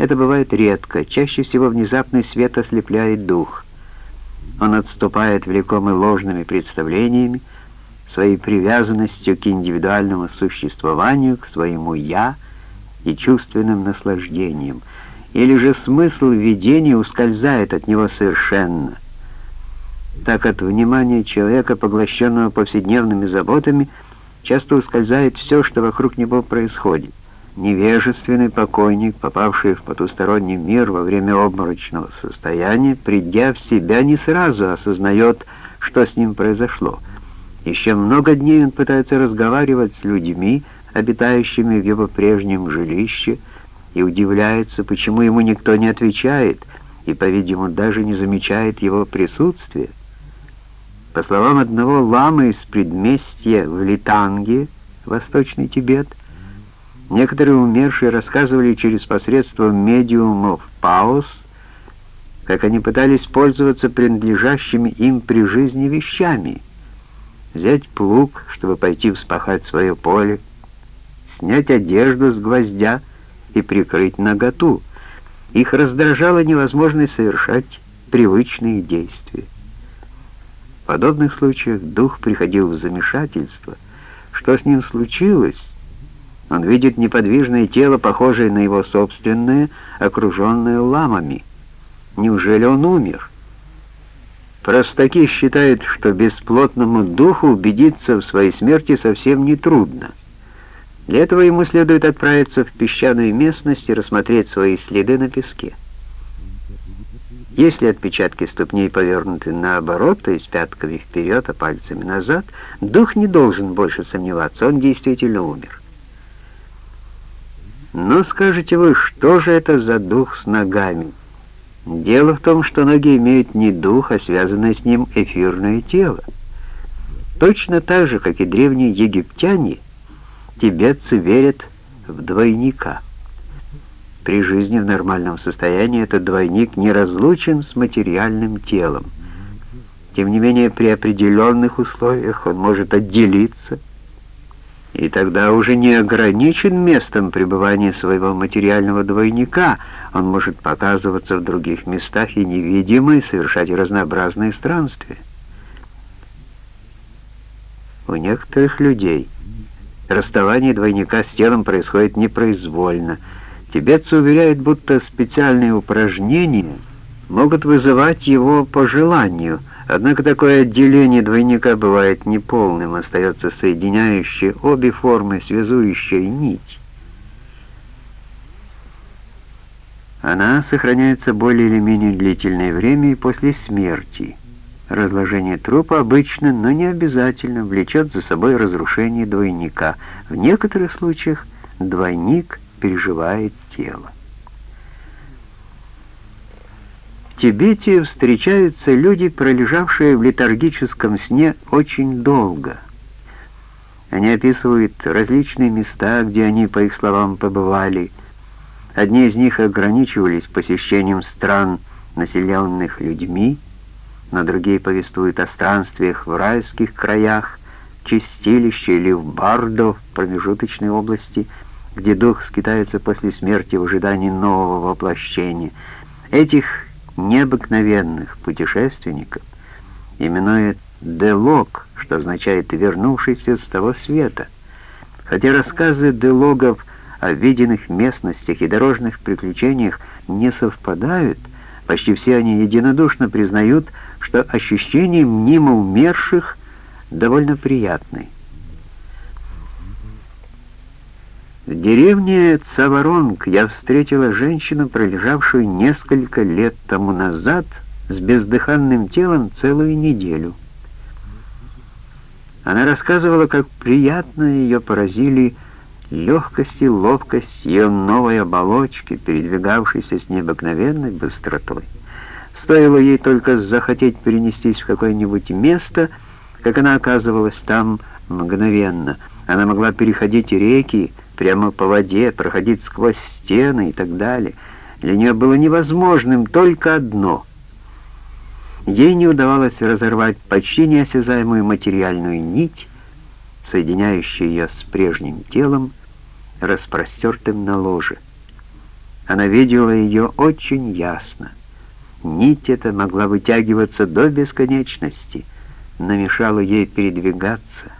Это бывает редко, чаще всего внезапный свет ослепляет дух. Он отступает влекомый ложными представлениями, своей привязанностью к индивидуальному существованию, к своему «я» и чувственным наслаждениям, или же смысл видения ускользает от него совершенно. Так от внимания человека, поглощенного повседневными заботами, часто ускользает все, что вокруг него происходит. Невежественный покойник, попавший в потусторонний мир во время обморочного состояния, придя в себя, не сразу осознает, что с ним произошло — еще много дней он пытается разговаривать с людьми, обитающими в его прежнем жилище, и удивляется, почему ему никто не отвечает и, по-видимому, даже не замечает его присутствия. По словам одного ламы из предместья в Литанге, Восточный Тибет, некоторые умершие рассказывали через посредство медиумов Паус, как они пытались пользоваться принадлежащими им при жизни вещами — взять плуг, чтобы пойти вспахать свое поле, снять одежду с гвоздя и прикрыть наготу. Их раздражала невозможность совершать привычные действия. В подобных случаях дух приходил в замешательство. Что с ним случилось? Он видит неподвижное тело, похожее на его собственное, окруженное ламами. Неужели он умер? Простаки считают, что бесплотному духу убедиться в своей смерти совсем нетрудно. Для этого ему следует отправиться в песчаную местность и рассмотреть свои следы на песке. Если отпечатки ступней повернуты наоборот, то есть пятками вперед, а пальцами назад, дух не должен больше сомневаться, он действительно умер. Но скажете вы, что же это за дух с ногами? Дело в том, что ноги имеют не дух, а связанное с ним эфирное тело. Точно так же, как и древние египтяне, тибетцы верят в двойника. При жизни в нормальном состоянии этот двойник не разлучен с материальным телом. Тем не менее, при определенных условиях он может отделиться – и тогда уже не ограничен местом пребывания своего материального двойника, он может показываться в других местах и невидимый совершать разнообразные странствия. У некоторых людей расставание двойника с телом происходит непроизвольно. Тибетцы уверяют, будто специальные упражнения могут вызывать его по желанию – Однако такое отделение двойника бывает неполным, остается соединяющая обе формы связующая нить. Она сохраняется более или менее длительное время и после смерти. Разложение трупа обычно, но не обязательно, влечет за собой разрушение двойника. В некоторых случаях двойник переживает тело. Тибете встречаются люди, пролежавшие в летаргическом сне очень долго. Они описывают различные места, где они, по их словам, побывали. Одни из них ограничивались посещением стран, населенных людьми, но другие повествуют о странствиях в райских краях, чистилище или в Бардо, в промежуточной области, где дух скитается после смерти в ожидании нового воплощения. Этих необыкновенных путешественников именует Делог, что означает «вернувшийся с того света». Хотя рассказы Делогов о виденных местностях и дорожных приключениях не совпадают, почти все они единодушно признают, что ощущение мнимо умерших довольно приятное. В деревне Цаваронг я встретила женщину, пролежавшую несколько лет тому назад с бездыханным телом целую неделю. Она рассказывала, как приятно ее поразили легкость и ловкость ее новой оболочки, передвигавшейся с необыкновенной быстротой. Стоило ей только захотеть перенестись в какое-нибудь место, как она оказывалась там мгновенно. Она могла переходить реки, прямо по воде, проходить сквозь стены и так далее. Для нее было невозможным только одно. Ей не удавалось разорвать почти неосязаемую материальную нить, соединяющую ее с прежним телом, распростертым на ложе. Она видела ее очень ясно. Нить эта могла вытягиваться до бесконечности, но мешала ей передвигаться,